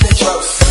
the drugs.